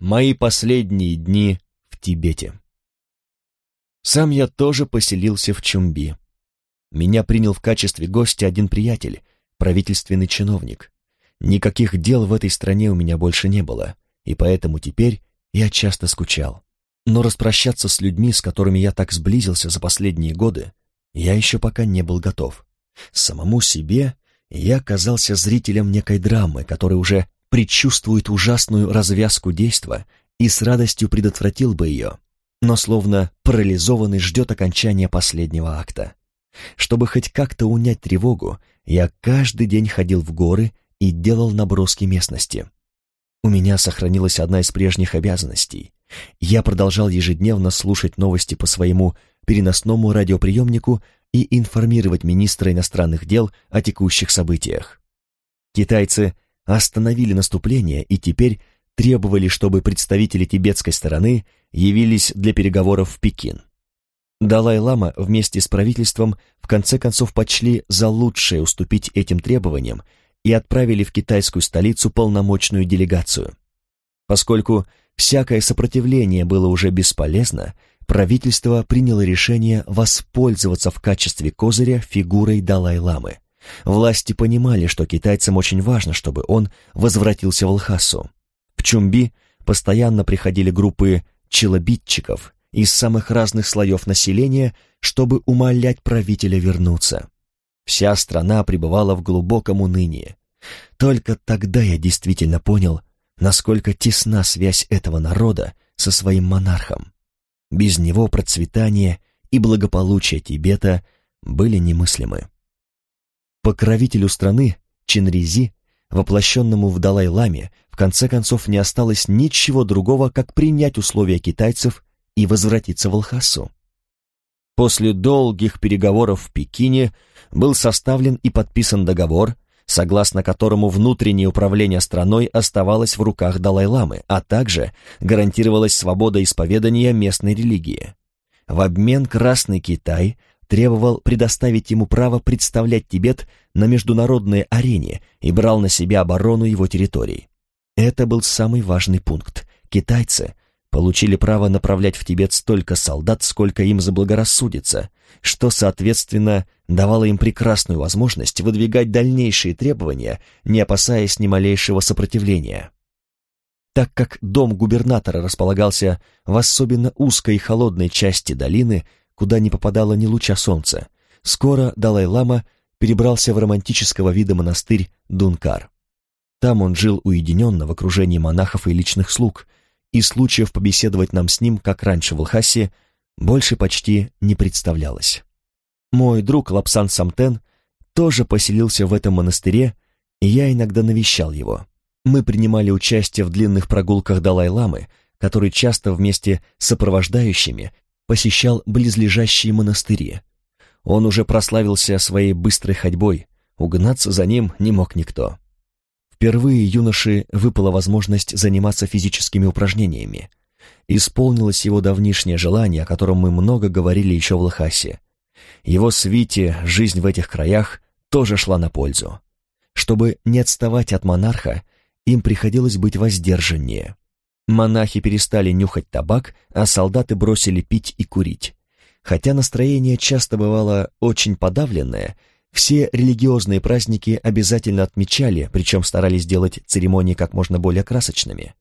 Мои последние дни в Тибете. Сам я тоже поселился в Чумби. Меня принял в качестве гостя один приятель, правительственный чиновник. Никаких дел в этой стране у меня больше не было, и поэтому теперь я часто скучал. Но распрощаться с людьми, с которыми я так сблизился за последние годы, я еще пока не был готов. Самому себе я казался зрителем некой драмы, которая уже предчувствует ужасную развязку действа и с радостью предотвратил бы ее, но словно парализованный ждет окончания последнего акта. Чтобы хоть как-то унять тревогу, я каждый день ходил в горы и делал наброски местности. У меня сохранилась одна из прежних обязанностей. Я продолжал ежедневно слушать новости по своему переносному радиоприемнику и информировать министра иностранных дел о текущих событиях. Китайцы остановили наступление и теперь требовали, чтобы представители тибетской стороны явились для переговоров в Пекин. Далай-лама вместе с правительством в конце концов почли за лучшее уступить этим требованиям и отправили в китайскую столицу полномочную делегацию. Поскольку всякое сопротивление было уже бесполезно, правительство приняло решение воспользоваться в качестве козыря фигурой Далай-ламы. Власти понимали, что китайцам очень важно, чтобы он возвратился в Лхасу. В Чумби постоянно приходили группы челобитчиков из самых разных слоев населения, чтобы умолять правителя вернуться. Вся страна пребывала в глубоком унынии. Только тогда я действительно понял, насколько тесна связь этого народа со своим монархом. Без него процветание и благополучие Тибета были немыслимы. Покровителю страны, Чинризи, воплощенному в Далай-Ламе, в конце концов не осталось ничего другого, как принять условия китайцев и возвратиться в Алхасу. После долгих переговоров в Пекине был составлен и подписан договор, согласно которому внутреннее управление страной оставалось в руках Далай-ламы, а также гарантировалась свобода исповедания местной религии. В обмен Красный Китай требовал предоставить ему право представлять Тибет на международной арене и брал на себя оборону его территорий. Это был самый важный пункт. Китайцы получили право направлять в Тибет столько солдат, сколько им заблагорассудится, что, соответственно, давало им прекрасную возможность выдвигать дальнейшие требования, не опасаясь ни малейшего сопротивления. Так как дом губернатора располагался в особенно узкой и холодной части долины, куда не попадало ни луча солнца. Скоро Далай-лама перебрался в романтического вида монастырь Дункар. Там он жил уединенно в окружении монахов и личных слуг, и случаев побеседовать нам с ним, как раньше в Лхасе, больше почти не представлялось. Мой друг Лапсан Самтен тоже поселился в этом монастыре, и я иногда навещал его. Мы принимали участие в длинных прогулках Далай-ламы, который часто вместе с сопровождающими посещал близлежащие монастыри. Он уже прославился своей быстрой ходьбой, угнаться за ним не мог никто. Впервые юноше выпала возможность заниматься физическими упражнениями. Исполнилось его давнишнее желание, о котором мы много говорили еще в Лхасе. Его свите жизнь в этих краях тоже шла на пользу. Чтобы не отставать от монарха, им приходилось быть воздержаннее. Монахи перестали нюхать табак, а солдаты бросили пить и курить. Хотя настроение часто бывало очень подавленное, все религиозные праздники обязательно отмечали, причем старались сделать церемонии как можно более красочными.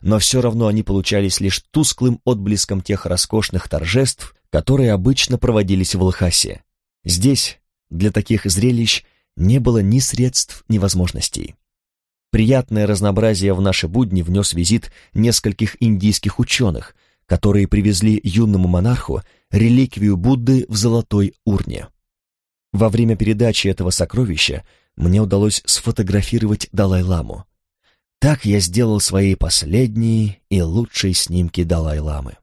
Но все равно они получались лишь тусклым отблеском тех роскошных торжеств, которые обычно проводились в Лхасе. Здесь для таких зрелищ не было ни средств, ни возможностей. Приятное разнообразие в наши будни внес визит нескольких индийских ученых, которые привезли юному монарху реликвию Будды в золотой урне. Во время передачи этого сокровища мне удалось сфотографировать Далай-ламу. Так я сделал свои последние и лучшие снимки Далай-ламы.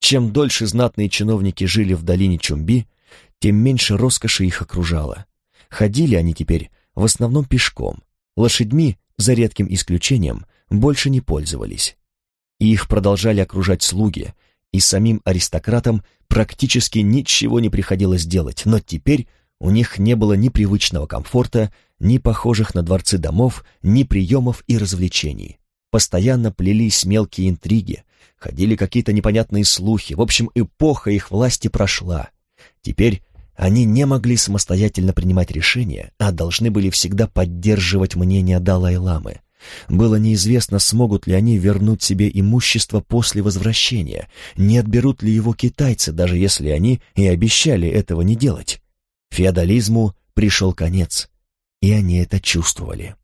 Чем дольше знатные чиновники жили в долине Чумби, тем меньше роскоши их окружало. Ходили они теперь в основном пешком, Лошадьми, за редким исключением, больше не пользовались. Их продолжали окружать слуги, и самим аристократам практически ничего не приходилось делать, но теперь у них не было ни привычного комфорта, ни похожих на дворцы домов, ни приемов и развлечений. Постоянно плелись мелкие интриги, ходили какие-то непонятные слухи. В общем, эпоха их власти прошла. Теперь они не могли самостоятельно принимать решения, а должны были всегда поддерживать мнение Далай-ламы. Было неизвестно, смогут ли они вернуть себе имущество после возвращения, не отберут ли его китайцы, даже если они и обещали этого не делать. Феодализму пришел конец, и они это чувствовали.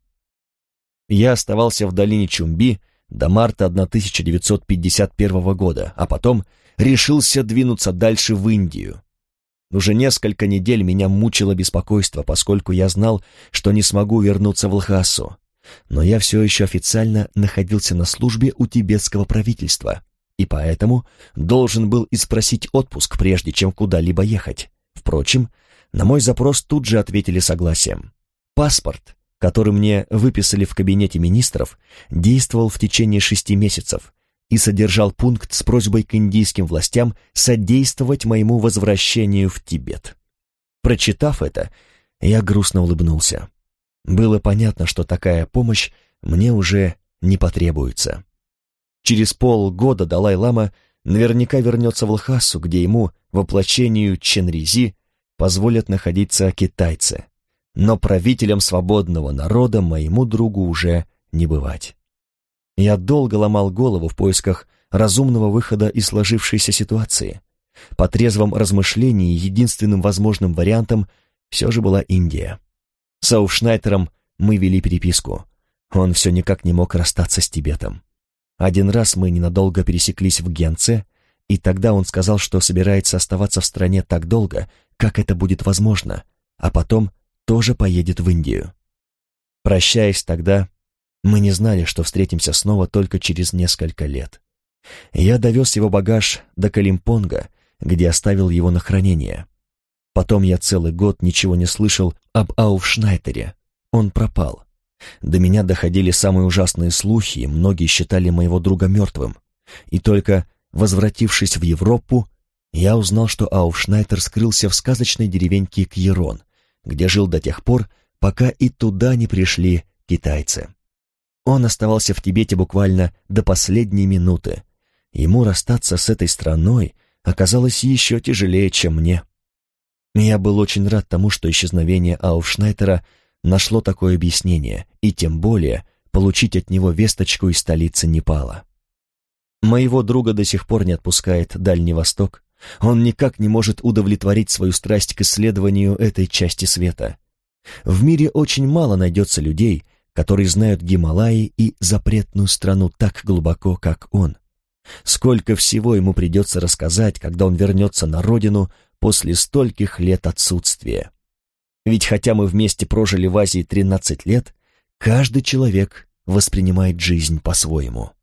Я оставался в долине Чумби до марта 1951 года, а потом решился двинуться дальше в Индию. Уже несколько недель меня мучило беспокойство, поскольку я знал, что не смогу вернуться в Лхасу. Но я все еще официально находился на службе у тибетского правительства, и поэтому должен был испросить отпуск, прежде чем куда-либо ехать. Впрочем, на мой запрос тут же ответили согласием. Паспорт, который мне выписали в кабинете министров, действовал в течение шести месяцев и содержал пункт с просьбой к индийским властям содействовать моему возвращению в Тибет. Прочитав это, я грустно улыбнулся. Было понятно, что такая помощь мне уже не потребуется. Через полгода Далай-лама наверняка вернется в Лхасу, где ему, воплощению Ченризи, позволят находиться китайцы. Но правителем свободного народа моему другу уже не бывать. Я долго ломал голову в поисках разумного выхода из сложившейся ситуации. По трезвом размышлении единственным возможным вариантом все же была Индия. С Ауфшнайтером мы вели переписку. Он все никак не мог расстаться с Тибетом. Один раз мы ненадолго пересеклись в Генце, и тогда он сказал, что собирается оставаться в стране так долго, как это будет возможно, а потом тоже поедет в Индию. Прощаясь тогда, мы не знали, что встретимся снова только через несколько лет. Я довез его багаж до Калимпонга, где оставил его на хранение. Потом я целый год ничего не слышал об Ауфшнайтере. Он пропал. До меня доходили самые ужасные слухи, и многие считали моего друга мертвым. И только возвратившись в Европу, я узнал, что Ауфшнайтер скрылся в сказочной деревеньке Кьерон, где жил до тех пор, пока и туда не пришли китайцы. Он оставался в Тибете буквально до последней минуты. Ему расстаться с этой страной оказалось еще тяжелее, чем мне. Я был очень рад тому, что исчезновение Ауфшнайтера нашло такое объяснение, и тем более получить от него весточку из столицы Непала. Моего друга до сих пор не отпускает Дальний Восток, он никак не может удовлетворить свою страсть к исследованию этой части света. В мире очень мало найдется людей, которые знают Гималаи и запретную страну так глубоко, как он. Сколько всего ему придется рассказать, когда он вернется на родину после стольких лет отсутствия. Ведь хотя мы вместе прожили в Азии 13 лет, каждый человек воспринимает жизнь по-своему.